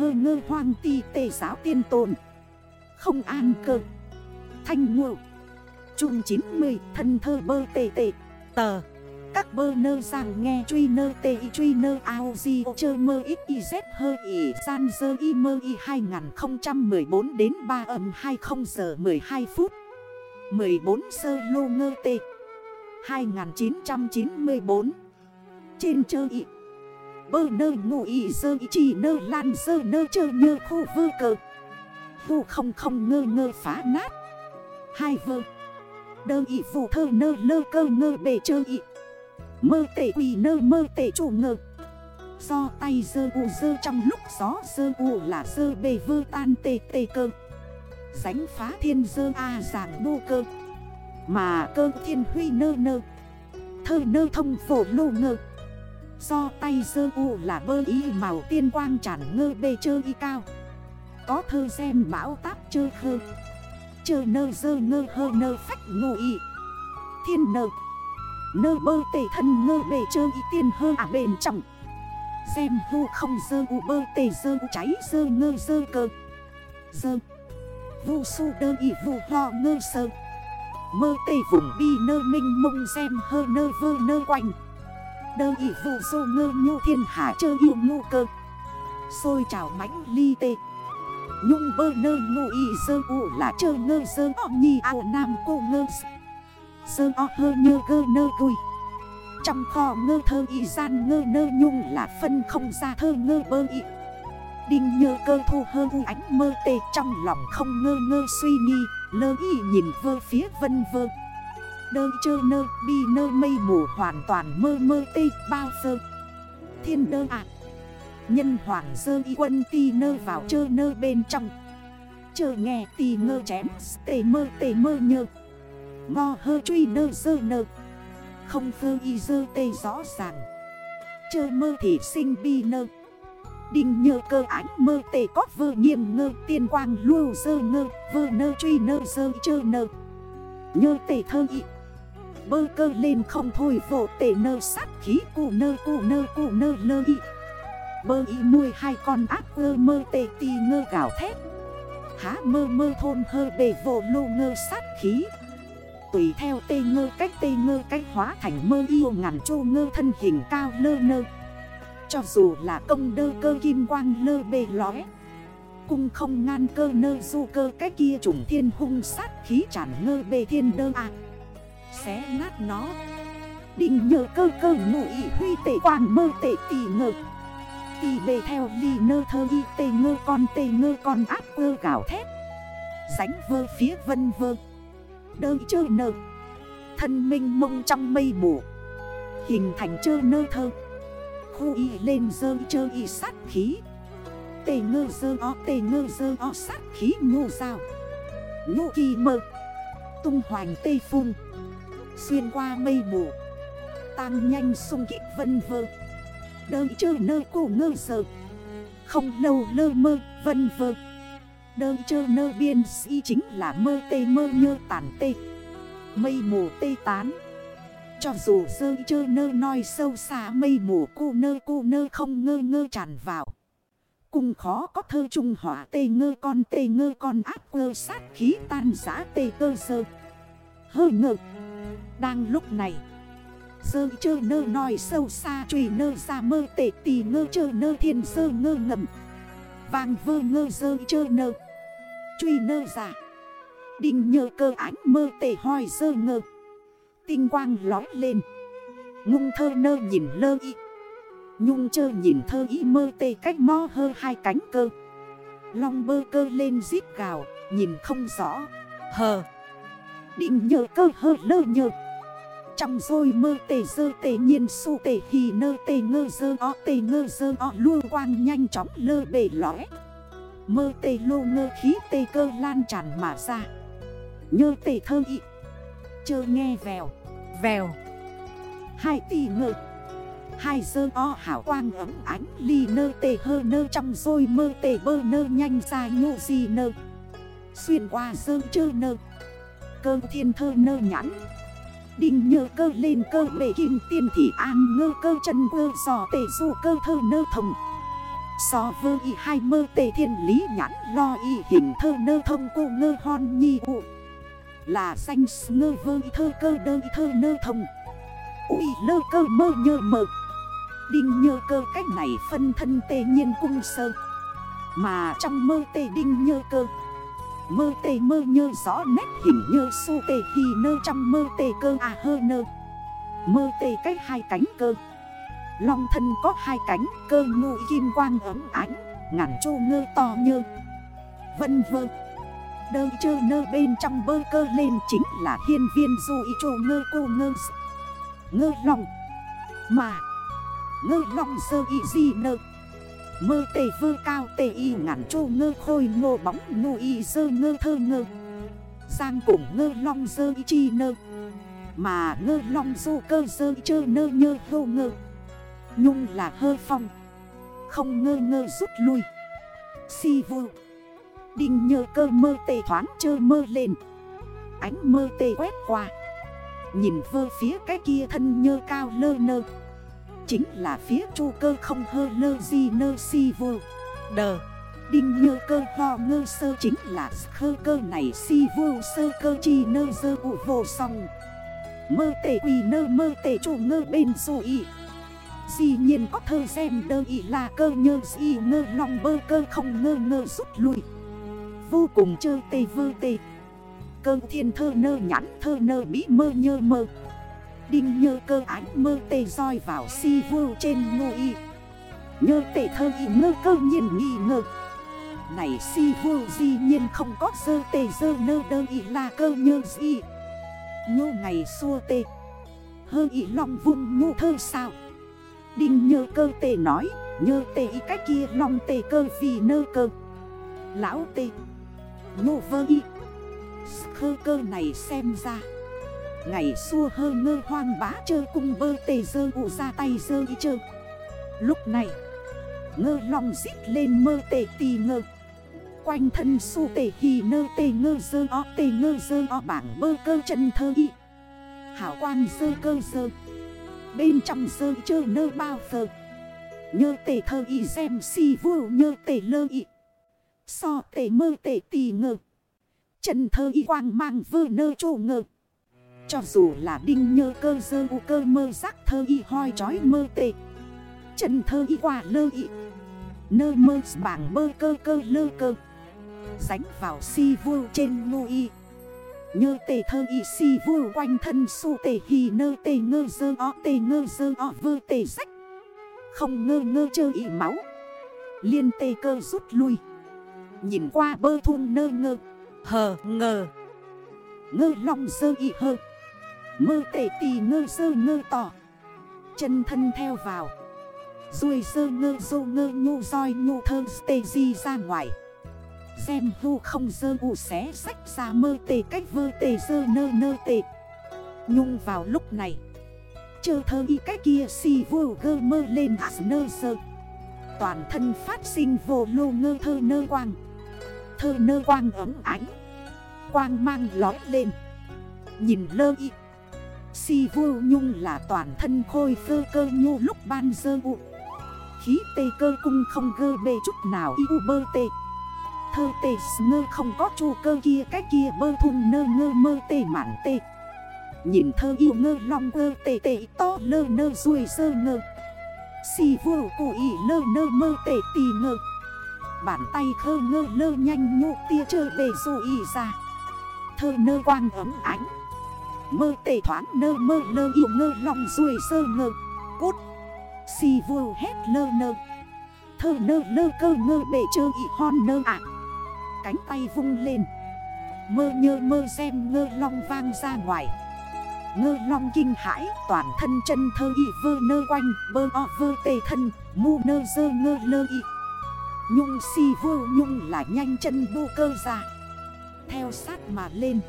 hơ ngơ hoang ti tề giáo tiên tồn. Không an cơ. Thanh ngộ. Trung 90 thân thơ bơ tề tề Tờ. Các bơ nơ rằng nghe truy nơ tê y truy nơ ao di chơ mơ ít y z hơ y san dơ y mơ y 2014 đến 3 âm 20 giờ 12 phút. 14 sơ lô ngơ tê. 2994 Trên chơ y. Bơ nơ ngụ ý dơ ý chỉ nơ lan dơ nơ chơ nhơ khu vơ cờ. Vụ không không ngơ ngơ phá nát. Hai vơ. Đơ ý vụ thơ nơ lơ cơ ngơ bề chơ ý Mơ tệ quỳ nơ mơ tệ chủ ngơ Do tay dơ u dơ trong lúc gió dơ u là dơ bề vơ tan tê tê cơ. Sánh phá thiên dơ a giảng đô cơ. Mà cơ thiên huy nơ nơ. Thơ nơ thông phổ lô ngơ Do tay dơ u là bơ y màu tiên quang tràn ngơ bê chơ y cao. Có thơ xem bão táp chơ khơ Chơ nơ dơ ngơ hơ nơ phách ngô y. Thiên nơ. Nơ bơ tề thân ngơ bề chơ y tiên hơ à bền trọng Xem hô không dơ u bơ tề dơ u cháy dơ ngơ dơ cơ. Dơ. Vu su đơ y vu ho ngơ sơ. Mơ tề vùng bi nơ minh mông xem hơ nơ vơ nơ quanh. Đơ y vụ dô ngơ nhu thiên hạ chơ yêu ngu cơ. Xôi trào mãnh ly tê. Nhung bơ nơ ngu y dơ u là chơ ngơ dơ o nhi ao nam cô ngơ Dơ o hơ nhơ gơ nơ gùi. Trong kho ngơ thơ y gian ngơ nơ nhung là phân không ra thơ ngơ bơ y. Đinh nhơ cơ thu hơ u ánh mơ tê trong lòng không ngơ ngơ suy nghi, Lơ y nhìn vơ phía vân vơ. Đơ chơ nơ, bi nơ mây mù hoàn toàn mơ mơ tê, bao sơ. Thiên đơ ạ. Nhân hoàng sơ y quân ti nơ vào chơ nơ bên trong. Chờ nghe tì ngơ chém, tê mơ tê mơ nhơ. Ngo hơ truy nơ sơ nơ. Không phơ y dơ tê rõ ràng. Chơ mơ thì sinh bi nơ. Đinh nhờ cơ ánh mơ tê có vơ nghiêm ngơ, tiên quang lưu dơ ngơ, Vơ nơ truy nơ, dơ chơ nơ. Nhơ tê thơ y. Bơ cơ lên không thôi, Vô tệ nơ sát khí, cụ nơ cụ nơ cụ nơ lơ y. Bơ y nuôi hai con ác ơ mơ tê tì ngơ gạo thét. Há mơ mơ thôn hơ bề vô lô ngơ sát khí. Tùy theo tê ngơ cách tê ngơ cách hóa thành mơ yêu ngàn chô ngơ thân hình cao lơ nơ. Cho dù là công đơ cơ kim quang lơ bề lóe Cung không ngăn cơ nơ du cơ cái kia trùng thiên hung sát khí tràn ngơ bề thiên đơ à. Xé nát nó. Định nhờ cơ cơ ngụ ý huy tệ quan mơ tệ tỷ ngơ tỷ bề theo ly nơ thơ y tê ngơ con tê ngơ con áp ơ gạo thét. Sánh vơ phía vân vơ. Đơ chơ nơ. Thân minh mông trong mây mù Hình thành chơ nơ thơ. Khu y lên dơ chơ y sát khí. Tê ngơ dơ o, tê ngơ dơ o sát khí nhô sao Nhô kỳ mơ. Tung hoành tê phung. Xuyên qua mây mù. Tăng nhanh sung kích vân vơ. Đơ chơ nơ cổ ngơ sợ Không lâu lơ mơ, vân vơ. Đơ chơ nơ biên si chính là mơ tê mơ nhơ tàn tê. Mây mù tê tán. Cho dù dơ chơ nơ noi sâu xa mây mù cu nơ cu nơ không ngơ ngơ tràn vào. Cùng khó có thơ trung hỏa tê ngơ con tê ngơ con áp cơ sát khí tan giá tê cơ sơ. Hơ ngơ đang lúc này. Sơ chơ nơ nói sâu xa trùy nơ ra mơ tệ tì ngơ chơ nơ thiên sơ ngơ ngầm Vàng vơ ngơ sơ chơ nơ. Truy nơ ra. Đình nhờ cơ ánh mơ tệ hoi sơ ngơ. Tinh quang lói lên. Ngung thơ nơ nhìn lơ y. Nhung chơ nhìn thơ y mơ tê cách mo hơ hai cánh cơ. Long bơ cơ lên giít gào, Nhìn không rõ. Hờ. Định nhờ cơ hơ lơ nhờ trong rồi mơ tề dơ tề nhiên su tề hì nơ tề ngơ dơ o tề ngơ dơ o luôn quang nhanh chóng lơ bể lõi Mơ tề lô ngơ khí tề cơ lan tràn mà ra. Nhơ tề thơ ị Chơ nghe vèo. Vèo. Hai tỷ ngơ. Hai dơ o hảo quang ấm ánh ly nơ tề hơ nơ trong rồi mơ tề bơ nơ nhanh ra nhô gì nơ. Xuyên qua dơ chơ nơ. Cơ thiên thơ nơ nhãn Đinh nhơ cơ lên cơ bể kim tiền thị an ngơ cơ chân cơ giò tể dụ cơ thơ nơ thông. So vơ y hai mơ tề thiên lý nhãn lo y hình thơ nơ thông cô ngơ hon nhi ụ Là xanh ngơ vơ y thơ cơ đơ y thơ nơ thông. Úi lơ cơ mơ nhơ mơ. Đinh nhơ cơ cách này phân thân tề nhiên cung sơ. Mà trong mơ tề đinh nhơ cơ Mơ tê mơ nhơ rõ nét hình như su tê hì nơ trong mơ tê cơ à hơ nơ. Mơ tê cách hai cánh cơ. Long thân có hai cánh cơ ngụ kim quang ấm ánh, ngàn chô ngơ to nhơ. Vân vơ. Đơ chơ nơ bên trong bơ cơ lên chính là hiên viên du ý chô ngơ cô ngơ Ngơ lòng Mà. Ngơ lòng sơ y di nơ. Mơ tề vơ cao tề y ngàn chô ngơ khôi ngô bóng ngô y dơ ngơ thơ ngơ. Giang cùng ngơ long dơ y chi nơ. Mà ngơ long du cơ sơ chơ nơ nhơ hô ngơ. Nhung là hơ phong. Không ngơ ngơ rút lui. Si vô Đinh nhơ cơ mơ tề thoáng chơ mơ lên. Ánh mơ tề quét qua. Nhìn vơ phía cái kia thân nhơ cao lơ nơ. Chính là phía chu cơ không hơ lơ di nơ si vô. Đờ. Đinh nhơ cơ ho ngơ sơ chính là khơ cơ này si vô sơ cơ chi nơ dơ ụ vô song. Mơ tề quỳ nơ mơ tề chủ ngơ bên dù ý Dĩ nhiên có thơ xem đơ ý là cơ nhơ dì ngơ lòng bơ cơ không ngơ ngơ rút lui. Vô cùng chơ tê vơ tê. Cơ thiên thơ nơ nhắn thơ nơ bí mơ nhơ mơ. Đinh nhơ cơ ánh mơ tê roi vào si vô trên ngô y. Nhơ tê thơ y ngơ cơ nhiên nghi ngơ Này si vô di nhiên không có dơ tê, dơ nơ đơ y là cơ nhơ gì Nhô ngày xua tê. Hơ y lòng vùng nhô thơ sao? Đinh nhơ cơ tê nói, Nhơ tê y cách kia lòng tê cơ vì nơ cơ. Lão tê. Nhô vơ y. Khơ cơ này xem ra. Ngày xua hơ ngơ hoang bá chơ cung bơ tề dơ ụ ra tay dơ y chơ. Lúc này, Ngơ lòng dít lên mơ tề tì ngơ. Quanh thân su tề hì nơ tề ngơ dơ o tề ngơ dơ o bảng bơ cơ chân thơ y. Hảo quan dơ cơ dơ. Bên trong dơ chơ nơ bao phơ Nhơ tề thơ y xem si vô nhơ tề lơ y. So tề mơ tề tì ngơ. Chân thơ y quang mang vơ nơ trô ngơ. Cho dù là đinh nhơ cơ dơ u cơ mơ giác thơ y hoi chói mơ tệ Chân thơ y quả lơ y. Nơ mơ bảng bơ cơ cơ lơ cơ. Ránh vào si vô trên ngô y. Nhơ tề thơ y si vô quanh thân su tề hì nơ tề ngơ dơ o tề ngơ dơ o vơ tề sách Không ngơ ngơ chơ y máu. Liên tê cơ rút lui. Nhìn qua bơ thun nơ ngơ. Hờ ngờ. Ngơ lòng dơ y hơ. Mơ tệ tì ngơ sơ ngơ tỏ. Chân thân theo vào. Rồi sơ ngơ dô ngơ nhô roi nhô thơ tê di ra ngoài. Xem hưu không dơ ụ xé sách ra mơ tê cách vơ tê dơ nơ nơ tê. Nhung vào lúc này. Chơ thơ y cái kia si vô gơ mơ lên hạt nơ sơ. Toàn thân phát sinh vô lô ngơ thơ nơ quang. Thơ nơ quang ấm ánh. Quang mang lói lên. Nhìn lơ y Si vô nhung là toàn thân khôi phơ cơ nhu lúc ban dơ u. Khí tê cơ cung không gơ bê chút nào y u bơ tê. Thơ tê ngơ không có chu cơ kia, cái kia bơ thun nơ ngơ mơ tê mạn tê. Nhìn thơ yêu ngơ long ngơ tê tê to lơ nơ ruồi sơ ngơ. Si vô cụ ý lơ nơ mơ tê tì ngơ. Bàn tay khơ ngơ lơ nhanh nhụ tia chơ bề dù ý ra. Thơ nơ quang ấm ánh. Mơ tề thoáng nơ mơ lơ yêu ngơ lòng ruồi sơ ngơ. Cút. Si vô hét lơ nơ. Thơ nơ lơ cơ ngơ bể chơ y hon nơ ạ. Cánh tay vung lên. Mơ nhơ mơ xem ngơ long vang ra ngoài. Ngơ long kinh hãi, toàn thân chân thơ y vơ nơ quanh, Bơ o vơ tề thân, mu nơ dơ ngơ lơ y. Nhung si vô nhung là nhanh chân bu cơ ra. Theo sát mà lên.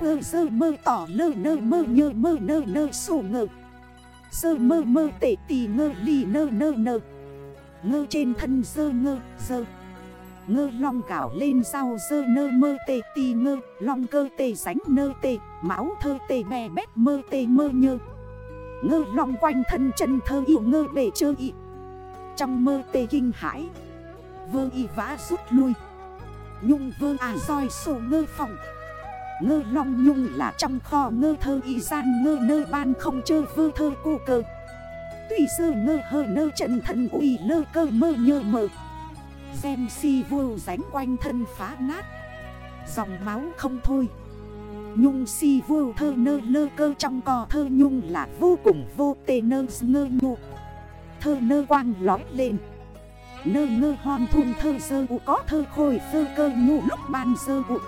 Ơ sơ, mơ, tỏ lơ nơ, mơ, nhơ, mơ, nơ nơ, sổ ngơ. Sơ, mơ mơ tệ tì ngơ, lì, nơ nơ nơ. Ngơ trên thân, sơ, ngơ sơ. Ngơ, long cảo lên sau sơ, nơ, mơ tê tì ngơ. Long cơ tê sánh, nơ tê Máu, thơ tê bè bét, mơ tê mơ, nhơ. Ngơ, long quanh thân, chân, thơ, yêu, ngơ, bể, chơ y Trong mơ tê kinh, hãi. Vơ, y, vã, rút lui. Nhung, vơ à roi, sổ, ngơ, phòng. Ngơ long nhung là trong kho ngơ thơ y gian ngơ nơ ban không chơ vơ thơ cô cơ. Tùy sơ ngơ hơ nơ trận thân uy lơ cơ mơ nhơ mơ Xem si vô ránh quanh thân phá nát. Dòng máu không thôi. Nhung si vô thơ nơ lơ cơ trong cò thơ nhung là vô cùng vô tê nơ ngơ nhụ Thơ nơ quang lói lên. Nơ ngơ hòn thun thơ sơ vụ có thơ khôi sơ cơ nhụ lúc ban sơ vụ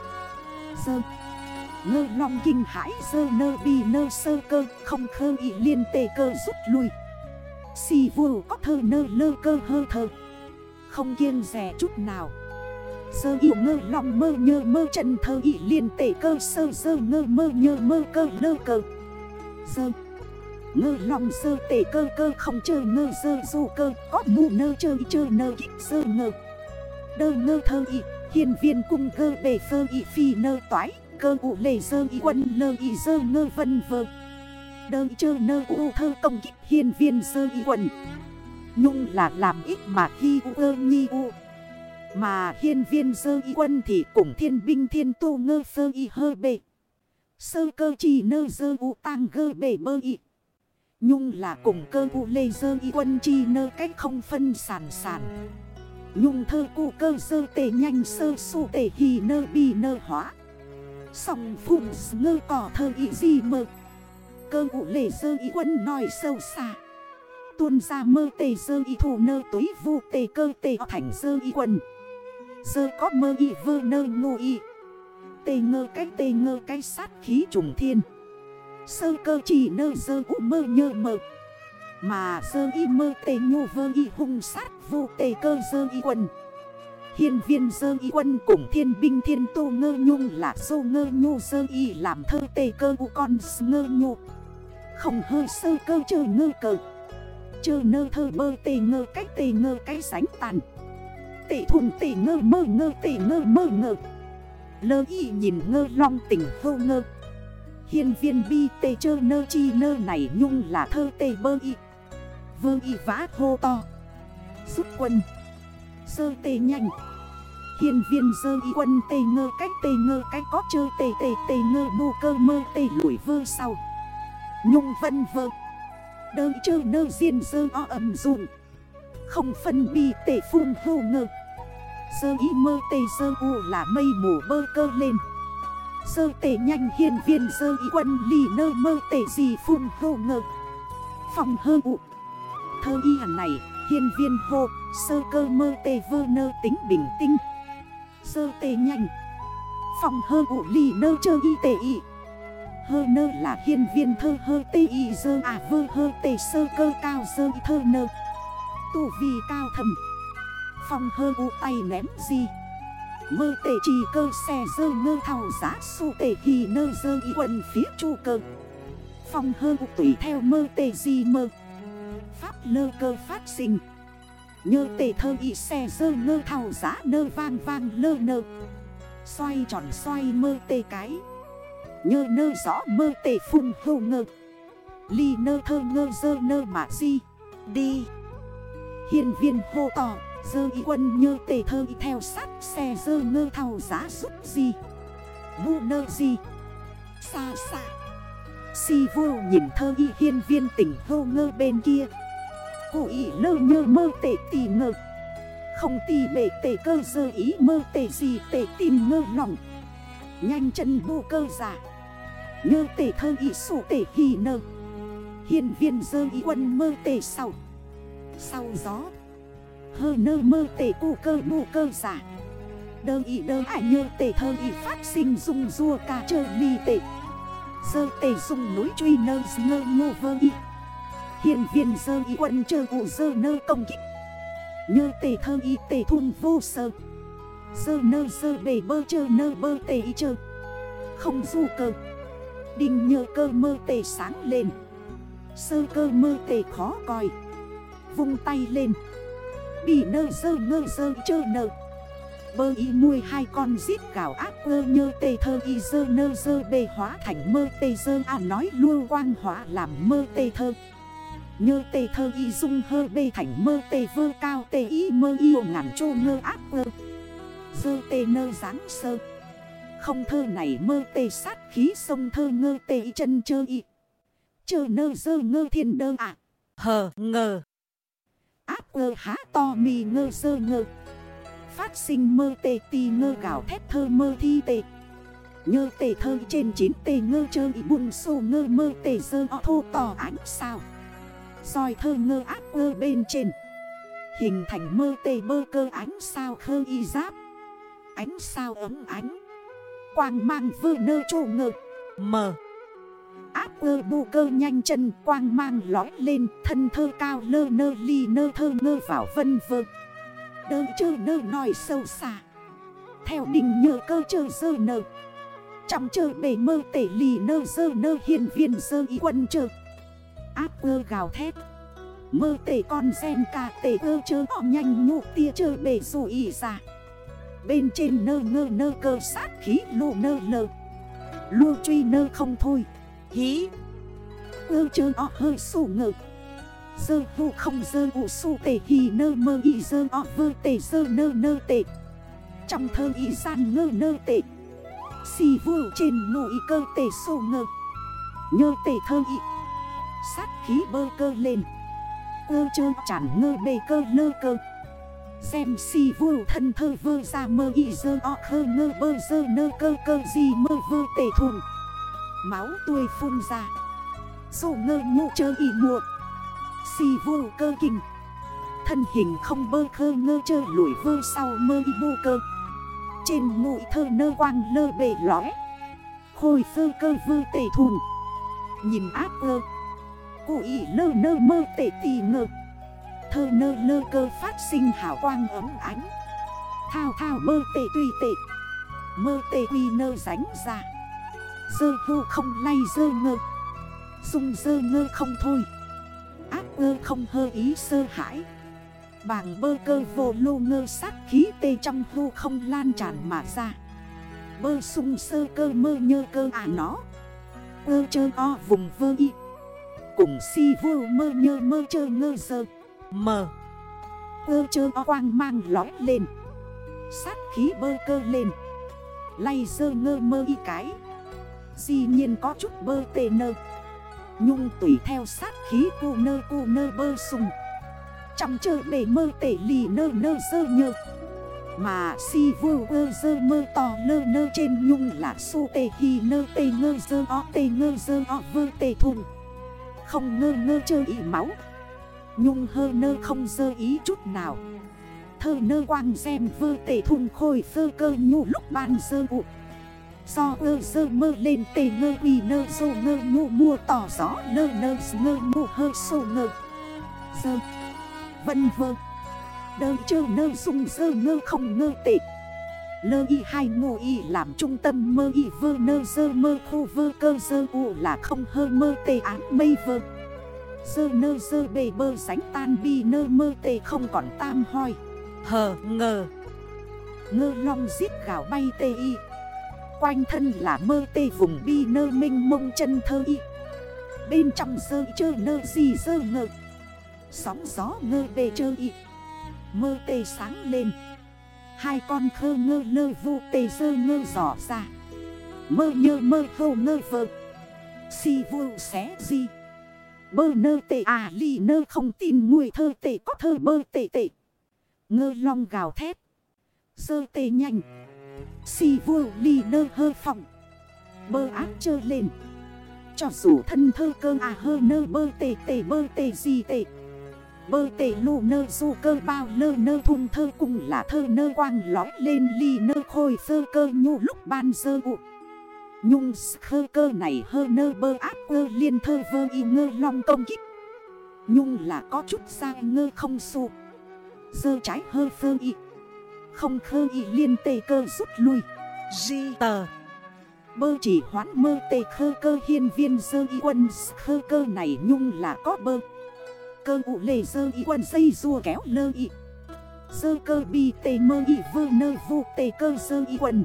Sơ Ngơ lòng kinh hãi sơ nơ bi nơ sơ cơ, Không khơ ý liên tê cơ rút lui. Si vù có thơ nơ lơ cơ hơ thơ. Không kiêng rẻ chút nào. Sơ yêu ngơ lòng mơ nhơ mơ chân thơ ý liên tề cơ sơ sơ ngơ mơ nhơ mơ cơ lơ cơ. Sơ Ngơ lòng sơ tề cơ cơ không chơi ngơ sơ du cơ, Có mù nơ chơi chơi nơ kích sơ ngơ. Đơ ngơ thơ ý Hiền viên cung cơ bề sơ ý phi nơ toái. Cơ ụ lề sơ y quân lơ y sơ ngơ vân vơ Đơ chơ nơ u thơ công kích hiên viên sơ y quần Nhung là làm ít mà khi u ơ nhi u mà hiên viên sơ y quân thì cùng thiên binh thiên tu ngơ sơ y hơ bề. Sơ cơ chỉ nơ sơ u tăng gơ bề bơ y. Nhung là cùng cơ u lê sơ y quân chi nơ cách không phân sản sản. Nhung thơ cụ cơ sơ tề nhanh sơ su tề hì nơ bi nơ hóa. Sòng phụng ngơ cỏ thơ y gì mơ. Cơ ụ lệ sơ y quân nói sâu xa. Tuôn ra mơ tề sơ y thủ nơ túi vu tề cơ tề thành sơ y quân. Sơ có mơ y vơ nơ ngô y tề ngơ cách tề ngơ cách sát khí trùng thiên Sơ cơ chỉ nơ sơ ụ mơ nhơ mơ Mà sơ y mơ tề nhô vơ y hung sát vô tề cơ sơ y quân Hiên viên sơ y quân cùng thiên binh thiên tu ngơ nhung là sô ngơ nhu sơ y làm thơ tê cơ u con ngơ nhu. Không hơi sơ cơ chơ ngơ cờ. Chơ nơ thơ bơ tê ngơ cách tê ngơ cái sánh tàn. Tê thùng tê ngơ mơ ngơ tê ngơ mơ ngơ. Lơ y nhìn ngơ long tỉnh vô ngơ. Hiên viên bi tê chơ nơ chi nơ này nhung là thơ tê bơ y. Vơ y vã hô to. Rút quân. Sơ tê nhanh hiền viên sơ y quân tê ngơ cách tê ngơ cách có chơ tê tê tê ngơ bù cơ mơ tê lủi vơ sau. Nhung vân vơ. Đơ chơ nơ diên sơ o ẩm dùn không phân bi tê phun hô ngơ. Sơ y mơ tê sơ u là mây mù bơ cơ lên. Sơ tê nhanh hiền viên sơ y quân lì nơ mơ tê gì phun hô ngơ. Phòng hơ u. Thơ y hẳn này. Hiên viên hô, Sơ cơ mơ tê vơ nơ tính bình tinh. Sơ tê nhanh. Phòng hơ ụ lì nơ chơ y tê y. Hơ nơ là hiên viên thơ hơ tê y dơ à vơ hơ tê sơ cơ cao dơ y thơ nơ. Tu vi cao thầm. Phòng hơ ụ tay ném gì? Mơ tê trì cơ xe dơ ngơ thảo giá su tê hì nơ dơ y quần phía chu cơ. Phòng hơ ụ tùy theo mơ tê gì mơ. Pháp lơ cơ phát sinh. Nhơ tề thơ y xe dơ ngơ thảo giá nơ vang vang lơ nơ. Xoay tròn xoay mơ tê cái. Nhơ nơ rõ mơ tê phung hô ngơ. Ly nơ thơ ngơ dơ nơ mà di Đi. Hiền viên hô tỏ Dơ y quân nhơ tề thơ y theo sát xe dơ ngơ thảo giá giúp gì Mu nơ gì Xa xa Si vô nhìn thơ y hiên viên tỉnh hô ngơ bên kia. Cô ý lơ nhơ mơ tệ tì ngơ. Không tì bể tệ cơ dơ ý mơ tệ gì tệ tìm ngơ lòng Nhanh chân bu cơ giả. Nhơ tệ thơ ý sủ tệ hì nơ. Hiền viên dơ ý quân mơ tệ sau. Sau gió. Hơ nơ mơ tệ cụ cơ bu cơ giả. Đơ ý đơ ải nhơ tệ thơ ý phát sinh dung rua ca chơ ly tệ. Sơ tệ dung núi truy nơ ngơ ngô vơ ý. Hiện viên sơ y quân chơ cụ sơ nơ công kích. Nhơ tề thơ y tề thun vô sơ. Sơ nơ sơ bề bơ chơ nơ bơ tề y chơ. Không du cơ. Đinh nhơ cơ mơ tề sáng lên. Sơ cơ mơ tề khó coi. Vung tay lên. Bị nơ dơ ngơ dơ chơ nơ. Bơ y nuôi hai con giết gạo ác ơ nhơ tê thơ y dơ nơ dơ bề hóa thành mơ tê dơ à nói luôn quang hóa làm mơ tê thơ. Nhơ tê thơ y dung hơ bê thành mơ tê vơ cao tê y mơ yêu ngàn chô ngơ áp ngơ Dơ tê nơ dáng sơ. Không thơ này mơ tê sát khí sông thơ ngơ tê y chân chơ y. Chơ nơ dơ ngơ thiên đơ ạ. Hờ, ngờ. Áp ngơ há to mì ngơ dơ ngơ. Phát sinh mơ tê ti ngơ gạo thét thơ mơ thi tê. Nhơ tê thơ trên chín tê ngơ chơ y buồn sô ngơ mơ tê dơ o thô tò ánh sao soi thơ ngơ áp ơ bên trên. Hình thành mơ tê bơ cơ ánh sao khơ y giáp. Ánh sao ấm ánh. Quang mang vơ nơ trô ngơ. Mờ Áp ơ bu cơ nhanh chân Quang mang lói lên, Thân thơ cao lơ nơ ly nơ thơ ngơ vào vân vơ. Đơ chơ nơ nói sâu xa. Theo đình nhờ cơ chơ dơ nơ. Trong chơ bể mơ tể lì nơ dơ nơ hiền viên dơ y quân chơ áp ơ gào thét. Mơ tể con sen ca tể ơ chơ họ nhanh nhụ tia chơ bể dù ý ra dạ. Bên trên nơ ngơ nơ cơ sát khí lụ nơ lơ. Lua truy nơ không thôi. Hí. Ơ chơ ọ hơi sủ ngờ. Dơ vụ không dơ ụ su tể hì nơ mơ y dơ ọ vơ tể dơ nơ nơ tể Trong thơ y gian ngơ nơ tể Xì vụ trên ngụ y cơ tể sổ ngơ Nhơ tể thơ y. Sát khí bơ cơ lên. Ơ chơ chẳng ngơ bề cơ lơ cơ. Xem si vô thân thơ vơ ra mơ y dơ o khơ ngơ bơ dơ nơ cơ cơ gì mơ vơ tề thùng Máu tươi phun ra. Dù ngơ nhụ chơ y muộn Si vô cơ kinh. Thân hình không bơ khơ ngơ chơ lủi vơ sau mơ y vô cơ. Trên ngụy thơ nơ quang lơ bề lõi Khôi phơ cơ vơ tề thùng Nhìn áp ơ. Cụ ý lơ nơ mơ tệ tì ngơ Thơ nơ lơ cơ phát sinh hào quang ấm ánh. Thao thao mơ tệ tùy tệ. Mơ tệ quy nơ ránh ra. Dơ vô không lay dơ ngơ. Dung dơ ngơ không thôi. Ác ngơ không hơ ý sơ hãi. Bàng bơ cơ vô lô ngơ sát khí tê trong vô không lan tràn mà ra. Bơ sung sơ cơ mơ nhơ cơ à nó. Ơ chơ o vùng vơ y. Cùng si vô mơ nhơ mơ chơ ngơ sơ Mờ. Ơ chơ quang mang lói lên. Sát khí bơ cơ lên. Lay sơ ngơ mơ y cái. Di nhiên có chút bơ tê nơ. Nhung tùy theo sát khí cu nơ cu nơ bơ sùng. Trong chơ bể mơ tể lì nơ nơ sơ nhơ. Mà si vô ơ dơ mơ to nơ nơ trên nhung là su tê hi nơ tê ngơ dơ o tê ngơ dơ o vơ tê thùng. Không ngơ ngơ chơ ý máu. Nhung hơ nơ không dơ ý chút nào. Thơ nơ quang xem vơ tể thùng khôi phơ cơ nhu lúc ban dơ ụ Do ơ dơ mơ lên tề ngơ quỳ nơ dô ngơ nhu mua tỏ gió nơ nơ ngơ nhu hơ sô ngơ. Dơ. Vân vơ. Đơ chơ nơ dùng dơ ngơ không ngơ tệ. Lơ y hai ngô y làm trung tâm mơ y vơ nơ dơ mơ khu vơ cơ dơ u là không hơ mơ tê án mây vơ. Dơ nơ dơ bề bơ sánh tan bi nơ mơ tê không còn tam hoi. Hờ, ngờ. Ngơ long giết gạo bay tê y. Quanh thân là mơ tê vùng bi nơ minh mông chân thơ y. Bên trong dơ chơ nơ gì dơ ngờ. Sóng gió ngơ bề chơ y. Mơ tê sáng lên. Hai con khơ ngơ lơ vu tê sơ ngơ rõ ra. Mơ nhơ mơ hô ngơ vơ. Si vu xé gì Bơ nơ tệ à ly nơ không tin người thơ tệ có thơ bơ tệ tệ Ngơ long gào thét. Sơ tê nhanh. Si vu ly nơ hơ phòng Bơ áp chơ lên. Cho dù thân thơ cơ à hơ nơ bơ tệ tệ bơ tệ gì tệ Bơ tê lù nơ du cơ bao lơ nơ thung thơ cùng là thơ nơ quang lói lên ly nơ khôi sơ cơ nhu lúc ban sơ ụ Nhung khơ cơ này hơ nơ bơ áp cơ liên thơ vơ y ngơ long công kích. Nhung là có chút sang ngơ không su Dơ trái hơ phơ y. Không khơ y liên tê cơ rút lui. Di tờ. Bơ chỉ hoán mơ tê khơ cơ hiên viên dơ y quân khơ cơ này nhung là có bơ cơ ụ lề dơ y quần dây rùa kéo lơ y. Dơ cơ bi tê mơ y vơ nơ vụ tê cơ dơ y quần.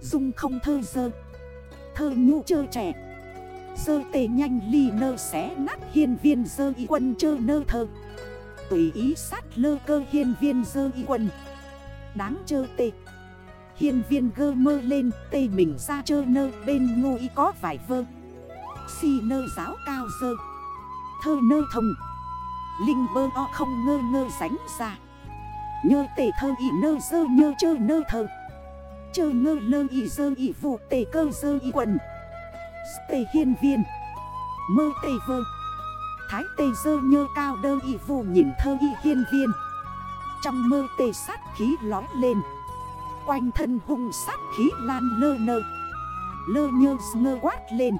Dung không thơ dơ. Thơ nhu chơ trẻ. Dơ tê nhanh ly nơ xé nát hiên viên dơ y quân chơ nơ thơ. Tùy ý sát lơ cơ hiên viên dơ y quân Đáng chơ tê. Hiên viên gơ mơ lên tê mình ra chơ nơ bên ngô y có vài vơ. Si nơ giáo cao dơ. Thơ nơ thông Linh bơ o không ngơ ngơ sánh ra. Nhơ tể thơ y nơ dơ nhơ chơ nơ thơ. Chơ ngơ lơ y dơ y vụ tể cơ dơ y quần. Tể hiên viên. Mơ tể vơ. Thái tê dơ nhơ cao đơ y vụ nhìn thơ y hiên viên. Trong mơ tê sát khí lói lên. Quanh thân hung sát khí lan lơ nơ. Lơ nhơ ngơ quát lên.